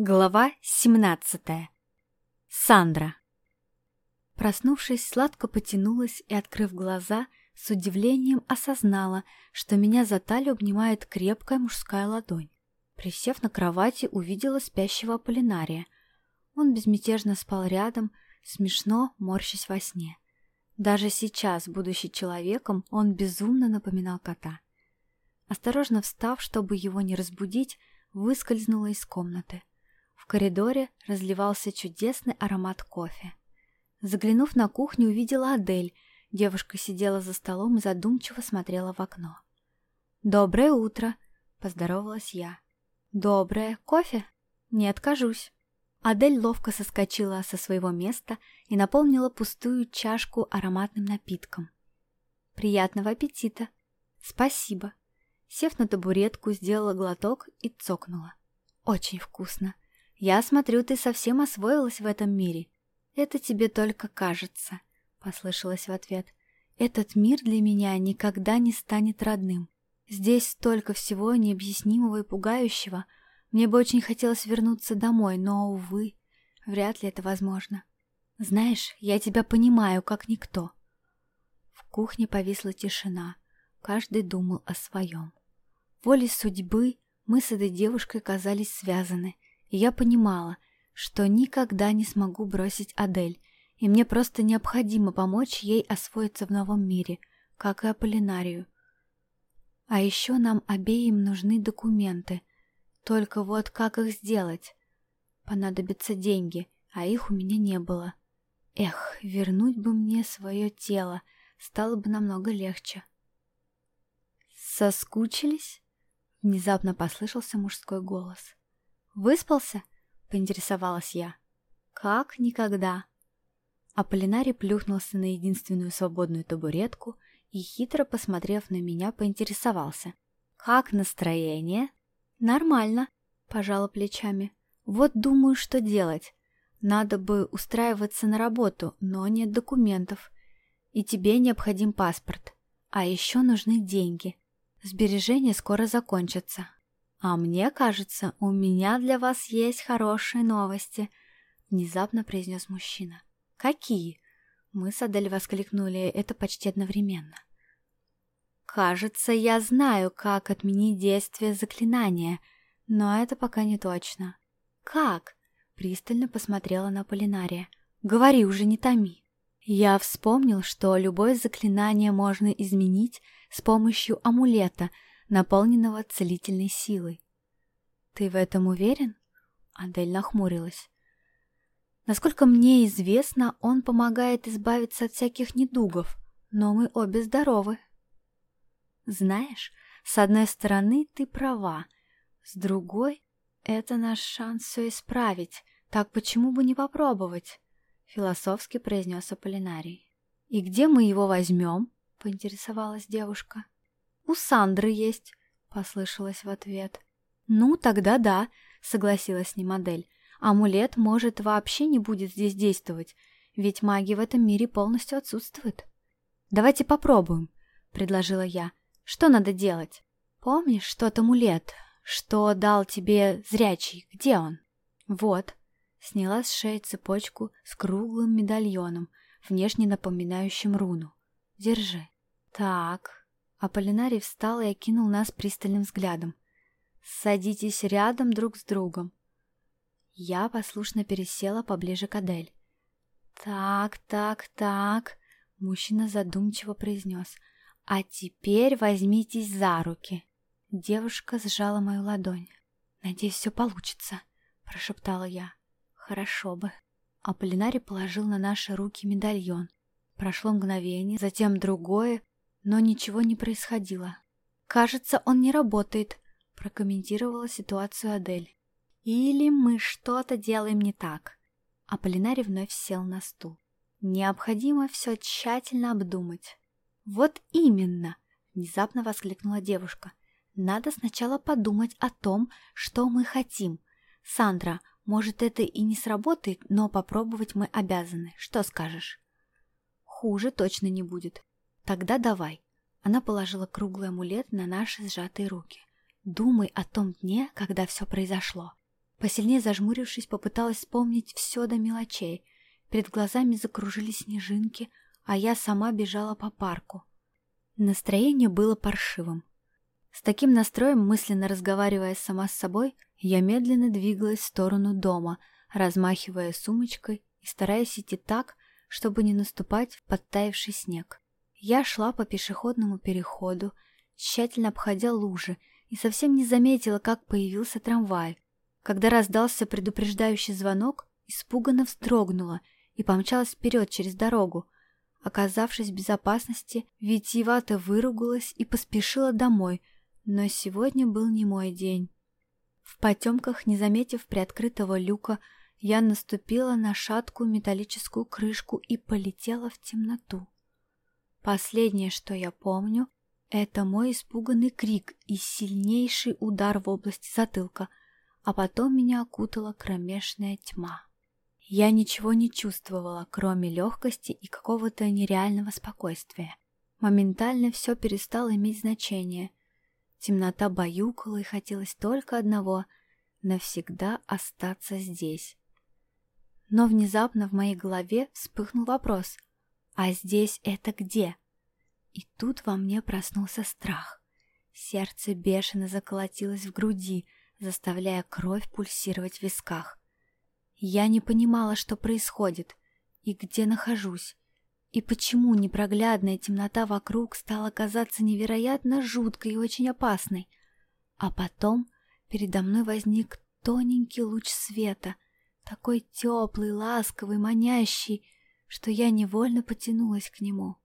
Глава 17. Сандра. Проснувшись, сладко потянулась и, открыв глаза, с удивлением осознала, что меня за талию обнимает крепкая мужская ладонь. Присев на кровати, увидела спящего Аполлинария. Он безмятежно спал рядом, смешно морщась во сне. Даже сейчас, будучи человеком, он безумно напоминал кота. Осторожно встав, чтобы его не разбудить, выскользнула из комнаты коридоре разливался чудесный аромат кофе. Заглянув на кухню, увидела Адель. Девушка сидела за столом и задумчиво смотрела в окно. «Доброе утро!» — поздоровалась я. «Доброе. Кофе? Не откажусь». Адель ловко соскочила со своего места и наполнила пустую чашку ароматным напитком. «Приятного аппетита!» «Спасибо!» Сев на табуретку, сделала глоток и цокнула. «Очень вкусно!» «Я смотрю, ты совсем освоилась в этом мире». «Это тебе только кажется», — послышалось в ответ. «Этот мир для меня никогда не станет родным. Здесь столько всего необъяснимого и пугающего. Мне бы очень хотелось вернуться домой, но, увы, вряд ли это возможно. Знаешь, я тебя понимаю, как никто». В кухне повисла тишина. Каждый думал о своем. Волей судьбы мы с этой девушкой казались связаны — я понимала, что никогда не смогу бросить Адель, и мне просто необходимо помочь ей освоиться в новом мире, как и Аполлинарию. А еще нам обеим нужны документы. Только вот как их сделать? Понадобятся деньги, а их у меня не было. Эх, вернуть бы мне свое тело, стало бы намного легче. «Соскучились?» — внезапно послышался мужской голос. «Выспался?» — поинтересовалась я. «Как никогда». Аполлинарий плюхнулся на единственную свободную табуретку и, хитро посмотрев на меня, поинтересовался. «Как настроение?» «Нормально», — пожала плечами. «Вот думаю, что делать. Надо бы устраиваться на работу, но нет документов. И тебе необходим паспорт. А еще нужны деньги. Сбережения скоро закончатся, «А мне кажется, у меня для вас есть хорошие новости», — внезапно произнес мужчина. «Какие?» Мы с Адель воскликнули это почти одновременно. «Кажется, я знаю, как отменить действие заклинания, но это пока не точно». «Как?» — пристально посмотрела на Полинария. «Говори уже, не томи». Я вспомнил, что любое заклинание можно изменить с помощью амулета — наполненного целительной силой. «Ты в этом уверен?» Адель нахмурилась. «Насколько мне известно, он помогает избавиться от всяких недугов, но мы обе здоровы». «Знаешь, с одной стороны ты права, с другой — это наш шанс все исправить, так почему бы не попробовать?» — философски произнес Аполлинарий. «И где мы его возьмем?» — поинтересовалась девушка. «У Сандры есть», — послышалось в ответ. «Ну, тогда да», — согласилась с ним модель. «Амулет, может, вообще не будет здесь действовать, ведь магия в этом мире полностью отсутствует». «Давайте попробуем», — предложила я. «Что надо делать?» «Помнишь тот амулет, что дал тебе зрячий? Где он?» «Вот». Сняла с шеи цепочку с круглым медальоном, внешне напоминающим руну. «Держи». «Так, Аполлинарий встал и окинул нас пристальным взглядом. «Садитесь рядом друг с другом». Я послушно пересела поближе к Адель. «Так, так, так», — мужчина задумчиво произнес. «А теперь возьмитесь за руки». Девушка сжала мою ладонь. «Надеюсь, все получится», — прошептала я. «Хорошо бы». Аполлинарий положил на наши руки медальон. Прошло мгновение, затем другое, но ничего не происходило. «Кажется, он не работает», — прокомментировала ситуацию Адель. «Или мы что-то делаем не так». Аполлинарий вновь сел на стул. «Необходимо все тщательно обдумать». «Вот именно!» — внезапно воскликнула девушка. «Надо сначала подумать о том, что мы хотим. Сандра, может, это и не сработает, но попробовать мы обязаны. Что скажешь?» «Хуже точно не будет. Тогда давай. Она положила круглый амулет на наши сжатые руки. Думай о том дне, когда все произошло. Посильнее зажмурившись, попыталась вспомнить все до мелочей. Перед глазами закружились снежинки, а я сама бежала по парку. Настроение было паршивым. С таким настроем, мысленно разговаривая сама с собой, я медленно двигалась в сторону дома, размахивая сумочкой и стараясь идти так, чтобы не наступать в подтаявший снег. Я шла по пешеходному переходу, тщательно обходя лужи, и совсем не заметила, как появился трамвай. Когда раздался предупреждающий звонок, испуганно вздрогнула и помчалась вперед через дорогу. Оказавшись в безопасности, витиевато выругалась и поспешила домой, но сегодня был не мой день. В потемках, не заметив приоткрытого люка, я наступила на шаткую металлическую крышку и полетела в темноту. Последнее, что я помню, это мой испуганный крик и сильнейший удар в области затылка, а потом меня окутала кромешная тьма. Я ничего не чувствовала, кроме легкости и какого-то нереального спокойствия. Моментально все перестало иметь значение. Темнота баюкала и хотелось только одного — навсегда остаться здесь. Но внезапно в моей голове вспыхнул вопрос «А здесь это где?» И тут во мне проснулся страх. Сердце бешено заколотилось в груди, заставляя кровь пульсировать в висках. Я не понимала, что происходит и где нахожусь, и почему непроглядная темнота вокруг стала казаться невероятно жуткой и очень опасной. А потом передо мной возник тоненький луч света — такой теплый, ласковый, манящий, что я невольно потянулась к нему.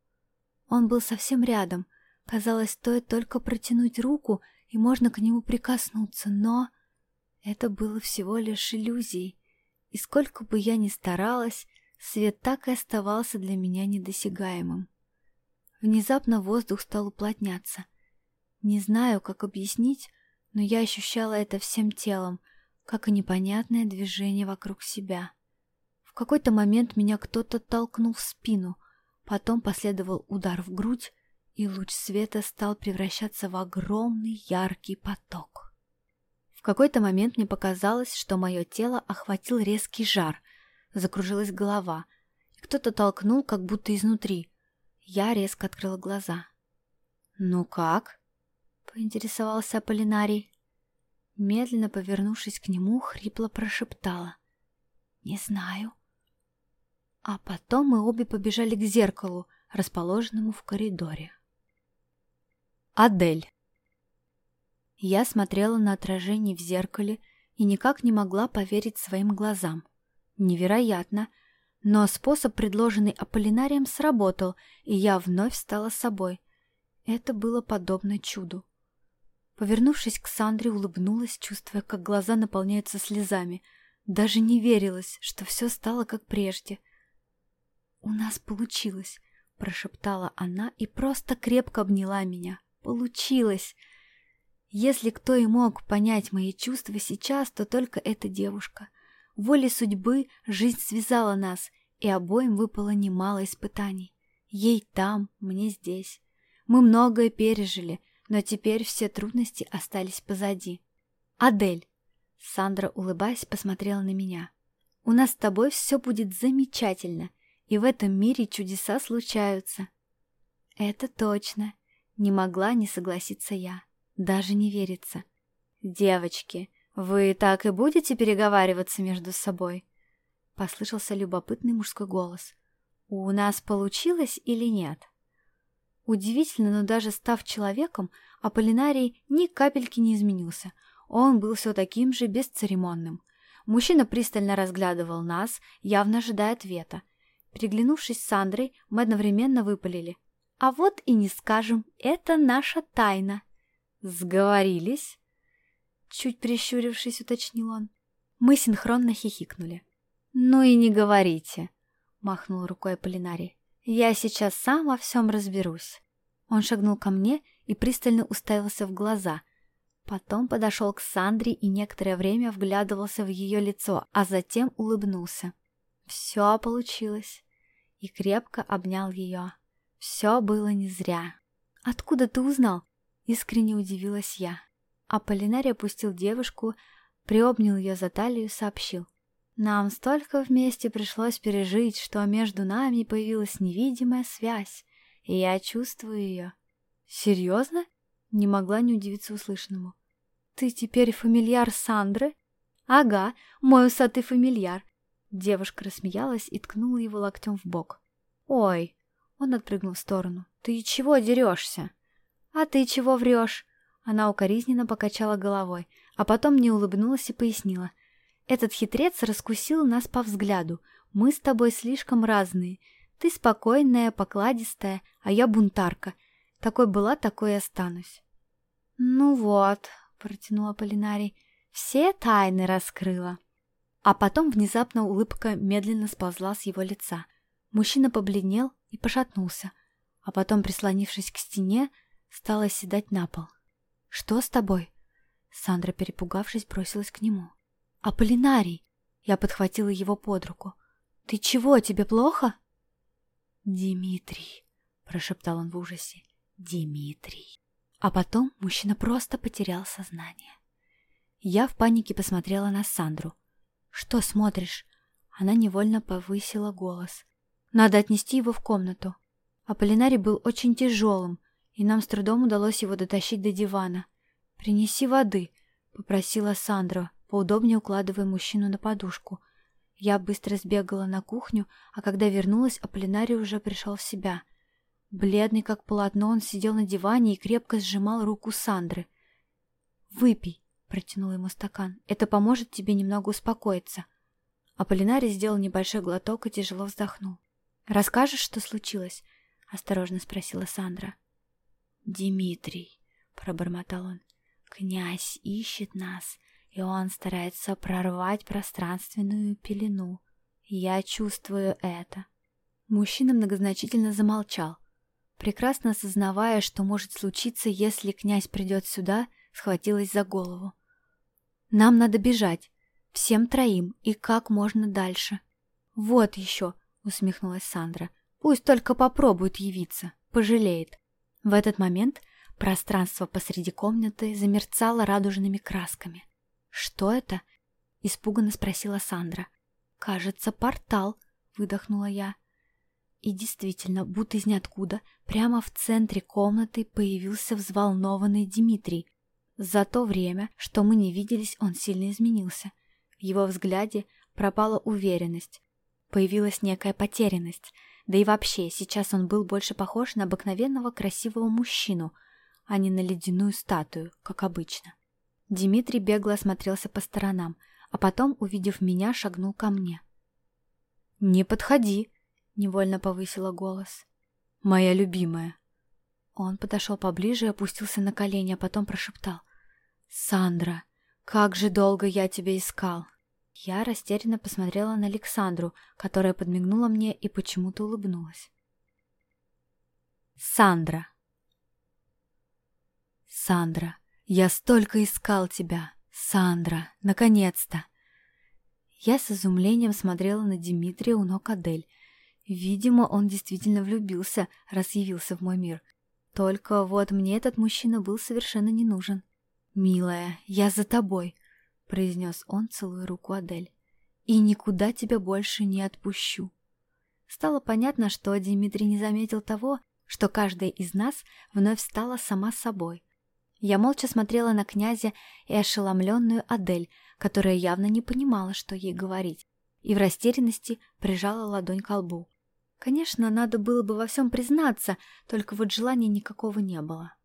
Он был совсем рядом. Казалось, стоит только протянуть руку, и можно к нему прикоснуться, но... Это было всего лишь иллюзией, и сколько бы я ни старалась, свет так и оставался для меня недосягаемым. Внезапно воздух стал уплотняться. Не знаю, как объяснить, но я ощущала это всем телом — как и непонятное движение вокруг себя. В какой-то момент меня кто-то толкнул в спину, потом последовал удар в грудь, и луч света стал превращаться в огромный яркий поток. В какой-то момент мне показалось, что мое тело охватил резкий жар, закружилась голова, и кто-то толкнул, как будто изнутри. Я резко открыла глаза. «Ну как?» — поинтересовался Аполлинарий. Медленно повернувшись к нему, хрипло прошептала. «Не знаю». А потом мы обе побежали к зеркалу, расположенному в коридоре. Адель. Я смотрела на отражение в зеркале и никак не могла поверить своим глазам. Невероятно, но способ, предложенный Аполлинарием, сработал, и я вновь стала собой. Это было подобно чуду. Повернувшись к Сандре, улыбнулась, чувствуя, как глаза наполняются слезами. Даже не верилось, что все стало как прежде. «У нас получилось», — прошептала она и просто крепко обняла меня. «Получилось!» Если кто и мог понять мои чувства сейчас, то только эта девушка. Волей судьбы жизнь связала нас, и обоим выпало немало испытаний. Ей там, мне здесь. Мы многое пережили — но теперь все трудности остались позади. «Адель!» Сандра, улыбаясь, посмотрела на меня. «У нас с тобой все будет замечательно, и в этом мире чудеса случаются». «Это точно!» Не могла не согласиться я. Даже не верится. «Девочки, вы так и будете переговариваться между собой?» Послышался любопытный мужской голос. «У нас получилось или нет?» Удивительно, но даже став человеком, Аполлинарий ни капельки не изменился. Он был все таким же бесцеремонным. Мужчина пристально разглядывал нас, явно ожидая ответа. Переглянувшись с Сандрой, мы одновременно выпалили. «А вот и не скажем, это наша тайна». «Сговорились?» Чуть прищурившись, уточнил он. Мы синхронно хихикнули. «Ну и не говорите», — махнул рукой Аполлинарий. Я сейчас сам во всем разберусь. Он шагнул ко мне и пристально уставился в глаза. Потом подошел к Сандре и некоторое время вглядывался в ее лицо, а затем улыбнулся. Все получилось. И крепко обнял ее. Все было не зря. «Откуда ты узнал?» — искренне удивилась я. Аполлинарий опустил девушку, приобнял ее за талию и сообщил. «Нам столько вместе пришлось пережить, что между нами появилась невидимая связь, и я чувствую ее». «Серьезно?» — не могла не удивиться услышанному. «Ты теперь фамильяр Сандры?» «Ага, мой усатый фамильяр». Девушка рассмеялась и ткнула его локтем в бок. «Ой!» — он отпрыгнул в сторону. «Ты чего дерешься?» «А ты чего врешь?» Она укоризненно покачала головой, а потом не улыбнулась и пояснила. «Этот хитрец раскусил нас по взгляду. Мы с тобой слишком разные. Ты спокойная, покладистая, а я бунтарка. Такой была, такой и останусь». «Ну вот», — протянула Полинарий, — «все тайны раскрыла». А потом внезапно улыбка медленно сползла с его лица. Мужчина побледнел и пошатнулся, а потом, прислонившись к стене, стал оседать на пол. «Что с тобой?» Сандра, перепугавшись, бросилась к нему. «Аполлинарий!» Я подхватила его под руку. «Ты чего, тебе плохо?» «Димитрий!» — прошептал он в ужасе. «Димитрий!» А потом мужчина просто потерял сознание. Я в панике посмотрела на Сандру. «Что смотришь?» Она невольно повысила голос. «Надо отнести его в комнату». Аполлинарий был очень тяжелым, и нам с трудом удалось его дотащить до дивана. «Принеси воды», — попросила Сандра, поудобнее укладывая мужчину на подушку. Я быстро сбегала на кухню, а когда вернулась, Аполлинарий уже пришел в себя. Бледный как полотно, он сидел на диване и крепко сжимал руку Сандры. «Выпей», — протянул ему стакан, — «это поможет тебе немного успокоиться». Аполлинарий сделал небольшой глоток и тяжело вздохнул. «Расскажешь, что случилось?» — осторожно спросила Сандра. «Димитрий», — пробормотал он, — «князь ищет нас, и он старается прорвать пространственную пелену. Я чувствую это». Мужчина многозначительно замолчал. Прекрасно осознавая, что может случиться, если князь придет сюда, схватилась за голову. «Нам надо бежать. Всем троим. И как можно дальше». «Вот еще», — усмехнулась Сандра. «Пусть только попробует явиться. Пожалеет». В этот момент пространство посреди комнаты замерцало радужными красками. «Что это?» — испуганно спросила Сандра. «Кажется, портал», — выдохнула я. И действительно, будто из ниоткуда, прямо в центре комнаты появился взволнованный Дмитрий. За то время, что мы не виделись, он сильно изменился. В его взгляде пропала уверенность, появилась некая потерянность — да и вообще, сейчас он был больше похож на обыкновенного красивого мужчину, а не на ледяную статую, как обычно. Дмитрий бегло осмотрелся по сторонам, а потом, увидев меня, шагнул ко мне. «Не подходи!» — невольно повысила голос. «Моя любимая!» Он подошел поближе и опустился на колени, а потом прошептал. «Сандра, как же долго я тебя искал!» Я растерянно посмотрела на Александру, которая подмигнула мне и почему-то улыбнулась. Сандра. Сандра, я столько искал тебя. Сандра, наконец-то. Я с изумлением смотрела на Дмитрия у ног Адель. Видимо, он действительно влюбился, раз явился в мой мир. Только вот мне этот мужчина был совершенно не нужен. «Милая, я за тобой произнес он, целуя руку Адель. «И никуда тебя больше не отпущу». Стало понятно, что Дмитрий не заметил того, что каждая из нас вновь стала сама собой. Я молча смотрела на князя и ошеломленную Адель, которая явно не понимала, что ей говорить, и в растерянности прижала ладонь к лбу. Конечно, надо было бы во всем признаться, только вот желания никакого не было.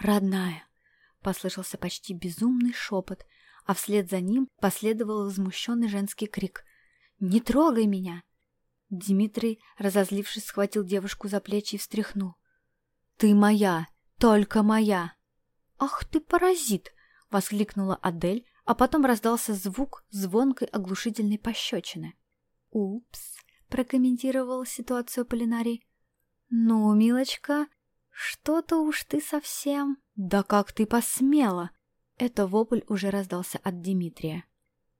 «Родная!» — послышался почти безумный шепот, а вслед за ним последовал возмущенный женский крик. «Не трогай меня!» Дмитрий, разозлившись, схватил девушку за плечи и встряхнул. «Ты моя! Только моя!» «Ах ты паразит!» — воскликнула Адель, а потом раздался звук звонкой оглушительной пощечины. «Упс!» — прокомментировал ситуацию Полинарий. «Ну, милочка, что-то уж ты совсем...» «Да как ты посмела!» Это вопль уже раздался от Дмитрия.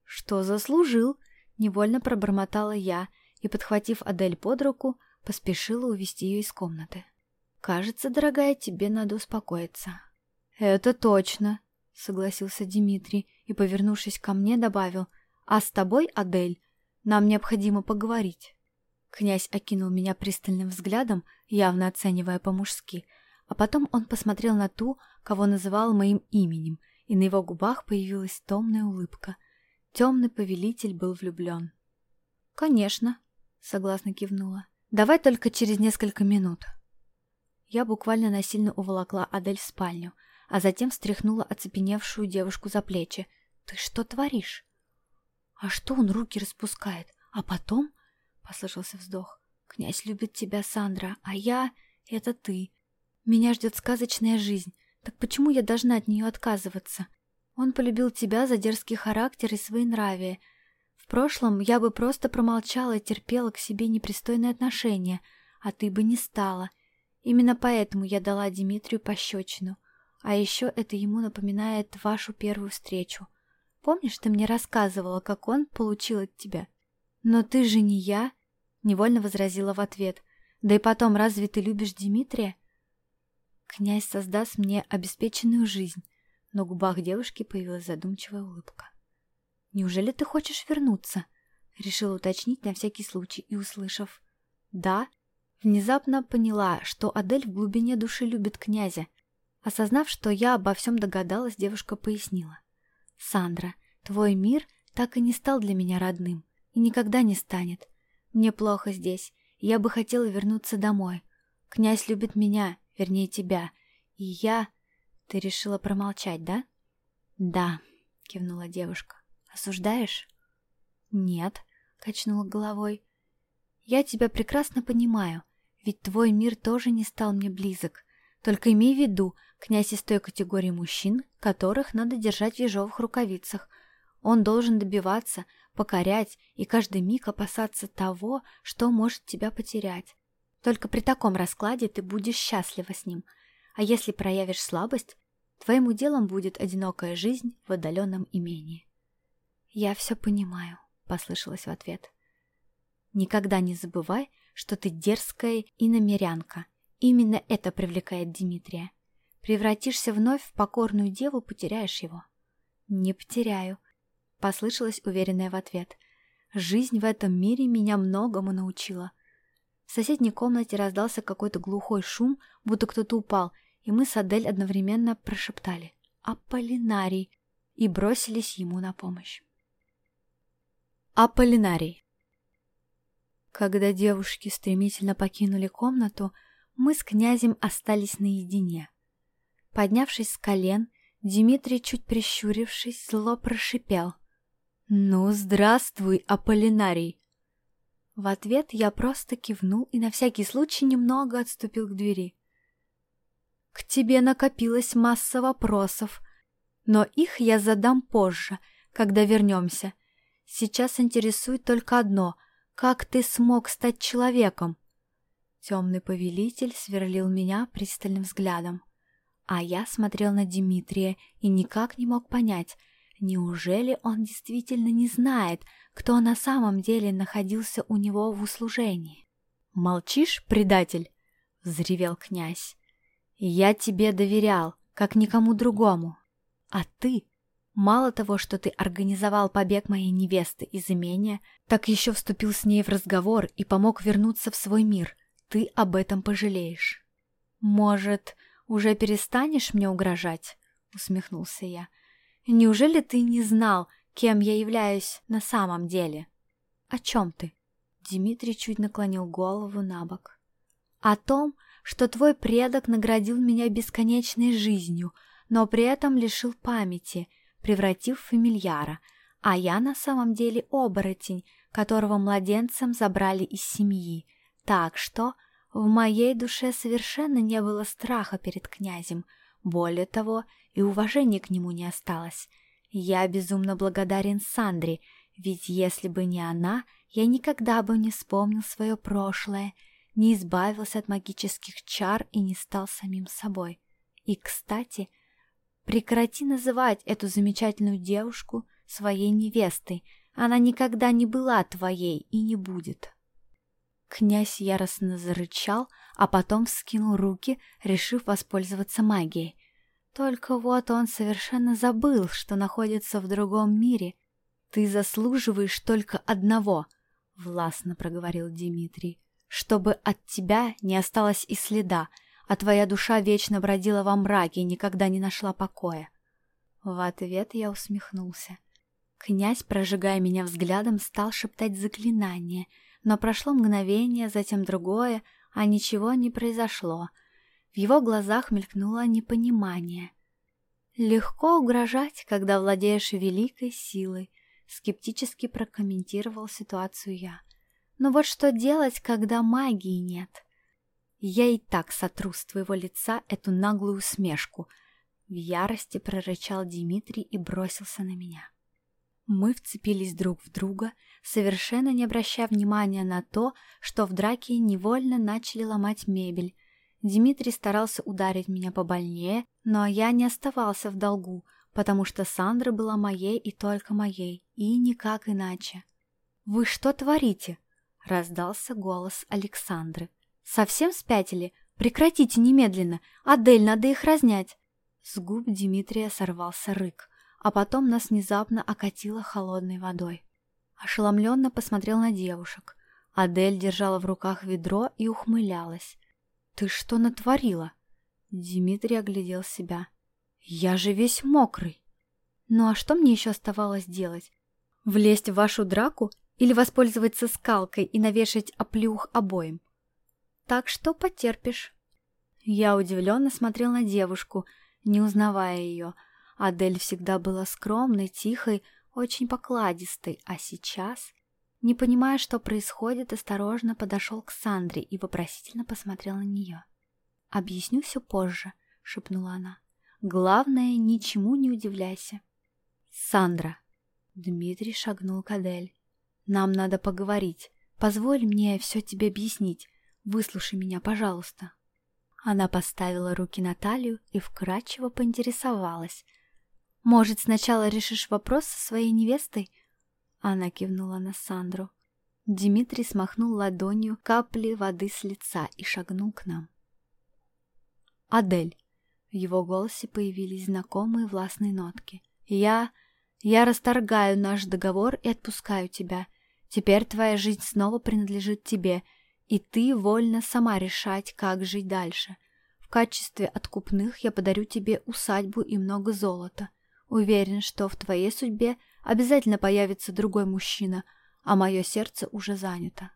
«Что заслужил?» — невольно пробормотала я и, подхватив Адель под руку, поспешила увести ее из комнаты. «Кажется, дорогая, тебе надо успокоиться». «Это точно!» согласился Дмитрий и, повернувшись ко мне, добавил, «А с тобой, Адель, нам необходимо поговорить». Князь окинул меня пристальным взглядом, явно оценивая по-мужски, а потом он посмотрел на ту, кого называл моим именем, и на его губах появилась томная улыбка. Темный повелитель был влюблен. «Конечно», — согласно кивнула. «Давай только через несколько минут». Я буквально насильно уволокла Адель в спальню, а затем встряхнула оцепеневшую девушку за плечи. «Ты что творишь?» «А что он руки распускает? А потом...» — послышался вздох. «Князь любит тебя, Сандра, а я — это ты. Меня ждет сказочная жизнь. Так почему я должна от нее отказываться? Он полюбил тебя за дерзкий характер и свои нравия. В прошлом я бы просто промолчала и терпела к себе непристойные отношения, а ты бы не стала. Именно поэтому я дала Дмитрию пощечину. А еще это ему напоминает вашу первую встречу. Помнишь, ты мне рассказывала, как он получил от тебя? Но ты же не я, невольно возразила в ответ. Да и потом, разве ты любишь Дмитрия? Князь создаст мне обеспеченную жизнь. На губах девушки появилась задумчивая улыбка. Неужели ты хочешь вернуться? Решила уточнить на всякий случай и, услышав «да», внезапно поняла, что Адель в глубине души любит князя Осознав, что я обо всем догадалась, девушка пояснила. «Сандра, твой мир так и не стал для меня родным и никогда не станет. Мне плохо здесь, я бы хотела вернуться домой. Князь любит меня, вернее тебя, и я...» «Ты решила промолчать, да?» «Да», — кивнула девушка. «Осуждаешь?» «Нет», — качнула головой. «Я тебя прекрасно понимаю, ведь твой мир тоже не стал мне близок. Только имей в виду, князь из той категории мужчин, которых надо держать в ежовых рукавицах. Он должен добиваться, покорять и каждый миг опасаться того, что может тебя потерять. Только при таком раскладе ты будешь счастлива с ним. А если проявишь слабость, твоим уделом будет одинокая жизнь в отдаленном имении. «Я все понимаю», — послышалось в ответ. «Никогда не забывай, что ты дерзкая и намерянка, Именно это привлекает Дмитрия. Превратишься вновь в покорную деву, потеряешь его. Не потеряю, послышалось уверенное в ответ. Жизнь в этом мире меня многому научила. В соседней комнате раздался какой-то глухой шум, будто кто-то упал, и мы с Адель одновременно прошептали «Аполлинарий!» и бросились ему на помощь. Аполлинарий Когда девушки стремительно покинули комнату, мы с князем остались наедине. Поднявшись с колен, Дмитрий, чуть прищурившись, зло прошипел. «Ну, здравствуй, Аполлинарий!» В ответ я просто кивнул и на всякий случай немного отступил к двери. «К тебе накопилась масса вопросов, но их я задам позже, когда вернемся. Сейчас интересует только одно — как ты смог стать человеком?» Темный повелитель сверлил меня пристальным взглядом. А я смотрел на Дмитрия и никак не мог понять, неужели он действительно не знает, кто на самом деле находился у него в услужении. «Молчишь, предатель?» — взревел князь. «Я тебе доверял, как никому другому. А ты, мало того, что ты организовал побег моей невесты из имения, так еще вступил с ней в разговор и помог вернуться в свой мир» ты об этом пожалеешь. Может, уже перестанешь мне угрожать? Усмехнулся я. Неужели ты не знал, кем я являюсь на самом деле? О чем ты? Дмитрий чуть наклонил голову на бок. О том, что твой предок наградил меня бесконечной жизнью, но при этом лишил памяти, превратив в фамильяра, а я на самом деле оборотень, которого младенцем забрали из семьи. Так что в моей душе совершенно не было страха перед князем, более того, и уважения к нему не осталось. Я безумно благодарен Сандре, ведь если бы не она, я никогда бы не вспомнил свое прошлое, не избавился от магических чар и не стал самим собой. И, кстати, прекрати называть эту замечательную девушку своей невестой, она никогда не была твоей и не будет. Князь яростно зарычал, а потом вскинул руки, решив воспользоваться магией. Только вот он совершенно забыл, что находится в другом мире. Ты заслуживаешь только одного, — властно проговорил Дмитрий, — чтобы от тебя не осталось и следа, а твоя душа вечно бродила во мраке и никогда не нашла покоя. В ответ я усмехнулся. Князь, прожигая меня взглядом, стал шептать заклинание, но прошло мгновение, затем другое, а ничего не произошло. В его глазах мелькнуло непонимание. «Легко угрожать, когда владеешь великой силой», — скептически прокомментировал ситуацию я. «Но вот что делать, когда магии нет?» «Я и так сотру с твоего лица эту наглую усмешку», — в ярости прорычал Дмитрий и бросился на меня. Мы вцепились друг в друга, совершенно не обращая внимания на то, что в драке невольно начали ломать мебель. Дмитрий старался ударить меня побольнее, но я не оставался в долгу, потому что Сандра была моей и только моей, и никак иначе. «Вы что творите?» — раздался голос Александры. «Совсем спятили? Прекратите немедленно! Адель, надо их разнять!» С губ Дмитрия сорвался рык а потом нас внезапно окатило холодной водой. Ошеломленно посмотрел на девушек. Адель держала в руках ведро и ухмылялась. «Ты что натворила?» Дмитрий оглядел себя. «Я же весь мокрый!» «Ну а что мне еще оставалось делать? Влезть в вашу драку или воспользоваться скалкой и навешать оплюх обоим?» «Так что потерпишь». Я удивленно смотрел на девушку, не узнавая ее, Адель всегда была скромной, тихой, очень покладистой, а сейчас, не понимая, что происходит, осторожно подошел к Сандре и вопросительно посмотрел на нее. «Объясню все позже», — шепнула она. «Главное, ничему не удивляйся». «Сандра!» Дмитрий шагнул к Адель. «Нам надо поговорить. Позволь мне все тебе объяснить. Выслушай меня, пожалуйста». Она поставила руки на талию и вкрадчиво поинтересовалась, может, сначала решишь вопрос со своей невестой?» Она кивнула на Сандру. Дмитрий смахнул ладонью капли воды с лица и шагнул к нам. «Адель!» В его голосе появились знакомые властные нотки. «Я... я расторгаю наш договор и отпускаю тебя. Теперь твоя жизнь снова принадлежит тебе, и ты вольна сама решать, как жить дальше. В качестве откупных я подарю тебе усадьбу и много золота. Уверен, что в твоей судьбе обязательно появится другой мужчина, а мое сердце уже занято.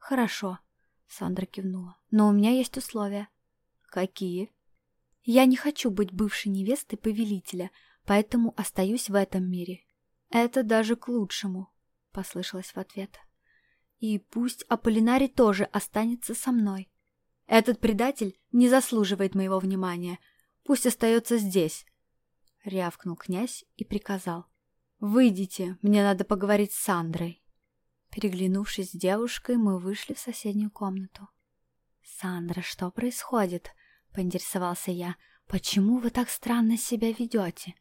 Хорошо, Сандра кивнула, но у меня есть условия. Какие? Я не хочу быть бывшей невестой повелителя, поэтому остаюсь в этом мире. Это даже к лучшему, послышалось в ответ. И пусть Аполлинарий тоже останется со мной. Этот предатель не заслуживает моего внимания. Пусть остается здесь, — рявкнул князь и приказал. «Выйдите, мне надо поговорить с Сандрой». Переглянувшись с девушкой, мы вышли в соседнюю комнату. «Сандра, что происходит?» — поинтересовался я. «Почему вы так странно себя ведете?»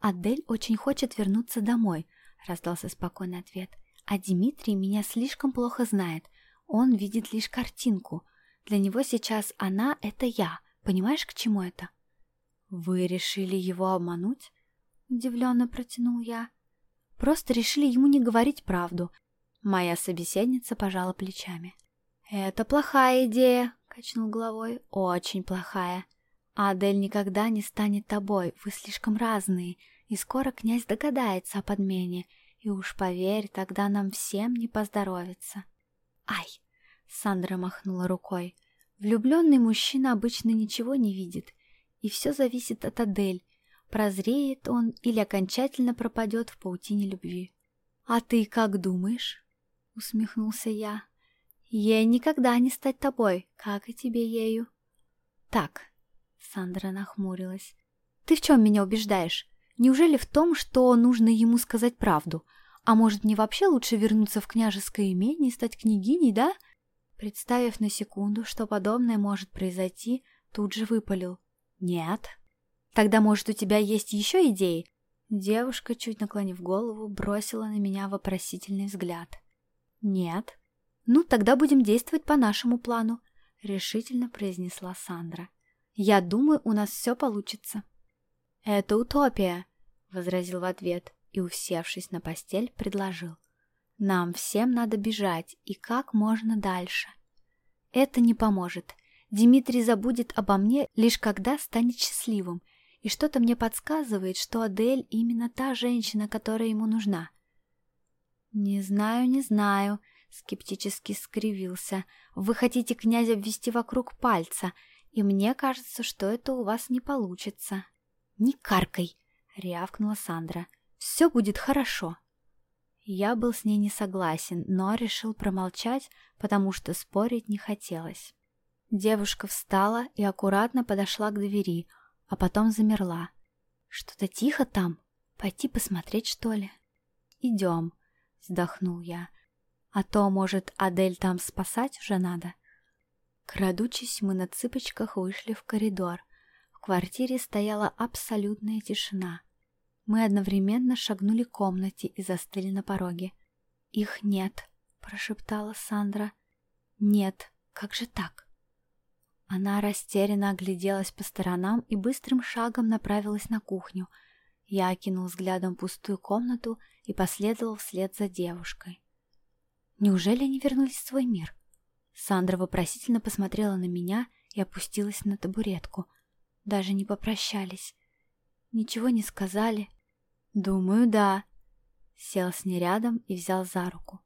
«Адель очень хочет вернуться домой», — раздался спокойный ответ. «А Дмитрий меня слишком плохо знает. Он видит лишь картинку. Для него сейчас она — это я. Понимаешь, к чему это?» «Вы решили его обмануть?» — удивленно протянул я. «Просто решили ему не говорить правду». Моя собеседница пожала плечами. «Это плохая идея», — качнул головой. «Очень плохая. Адель никогда не станет тобой, вы слишком разные, и скоро князь догадается о подмене, и уж поверь, тогда нам всем не поздоровится». «Ай!» — Сандра махнула рукой. «Влюбленный мужчина обычно ничего не видит» И все зависит от Адель. Прозреет он или окончательно пропадет в паутине любви. «А ты как думаешь?» — усмехнулся я. «Ей никогда не стать тобой, как и тебе ею». «Так», — Сандра нахмурилась, — «ты в чем меня убеждаешь? Неужели в том, что нужно ему сказать правду? А может, мне вообще лучше вернуться в княжеское имение и стать княгиней, да?» Представив на секунду, что подобное может произойти, тут же выпалил. «Нет». «Тогда, может, у тебя есть еще идеи?» Девушка, чуть наклонив голову, бросила на меня вопросительный взгляд. «Нет». «Ну, тогда будем действовать по нашему плану», — решительно произнесла Сандра. Я думаю, у нас все получится». «Это утопия», — возразил в ответ и, усевшись на постель, предложил. «Нам всем надо бежать, и как можно дальше». «Это не поможет. Дмитрий забудет обо мне, лишь когда станет счастливым, и что-то мне подсказывает, что Адель именно та женщина, которая ему нужна». «Не знаю, не знаю», — скептически скривился. «Вы хотите князя ввести вокруг пальца, и мне кажется, что это у вас не получится». «Не каркай!» — рявкнула Сандра. «Все будет хорошо!» Я был с ней не согласен, но решил промолчать, потому что спорить не хотелось. Девушка встала и аккуратно подошла к двери, а потом замерла. «Что-то тихо там? Пойти посмотреть, что ли?» «Идем», — вздохнул я. «А то, может, Адель там спасать уже надо?» Крадучись, мы на цыпочках вышли в коридор. В квартире стояла абсолютная тишина. Мы одновременно шагнули к комнате и застыли на пороге. «Их нет», — прошептала Сандра. «Нет, как же так?» Она растерянно огляделась по сторонам и быстрым шагом направилась на кухню. Я окинул взглядом пустую комнату и последовал вслед за девушкой. «Неужели они вернулись в свой мир?» Сандра вопросительно посмотрела на меня и опустилась на табуретку — даже не попрощались. Ничего не сказали. Думаю, да. Сел с ней рядом и взял за руку.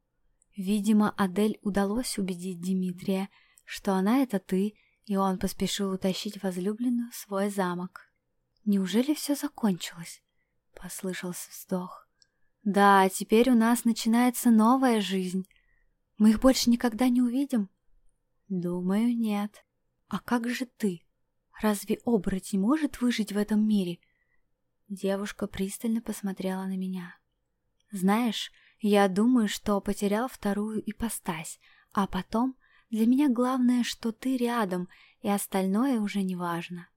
Видимо, Адель удалось убедить Дмитрия, что она — это ты, и он поспешил утащить возлюбленную в свой замок. «Неужели все закончилось?» — послышался вздох. «Да, теперь у нас начинается новая жизнь. Мы их больше никогда не увидим?» «Думаю, нет. А как же ты?» Разве оборотень может выжить в этом мире? Девушка пристально посмотрела на меня. Знаешь, я думаю, что потерял вторую ипостась, а потом для меня главное, что ты рядом, и остальное уже не важно.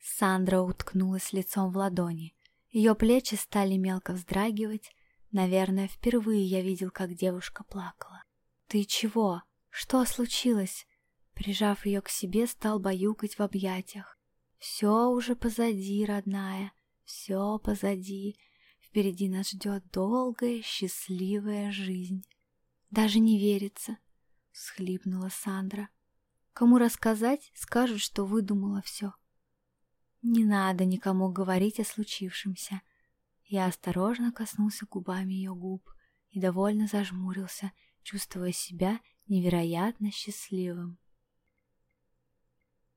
Сандра уткнулась лицом в ладони. Ее плечи стали мелко вздрагивать. Наверное, впервые я видел, как девушка плакала. «Ты чего? Что случилось?» Прижав ее к себе, стал баюкать в объятиях. «Все уже позади, родная, все позади. Впереди нас ждет долгая, счастливая жизнь». «Даже не верится», — схлипнула Сандра. «Кому рассказать, скажут, что выдумала все». «Не надо никому говорить о случившемся». Я осторожно коснулся губами ее губ и довольно зажмурился, чувствуя себя невероятно счастливым.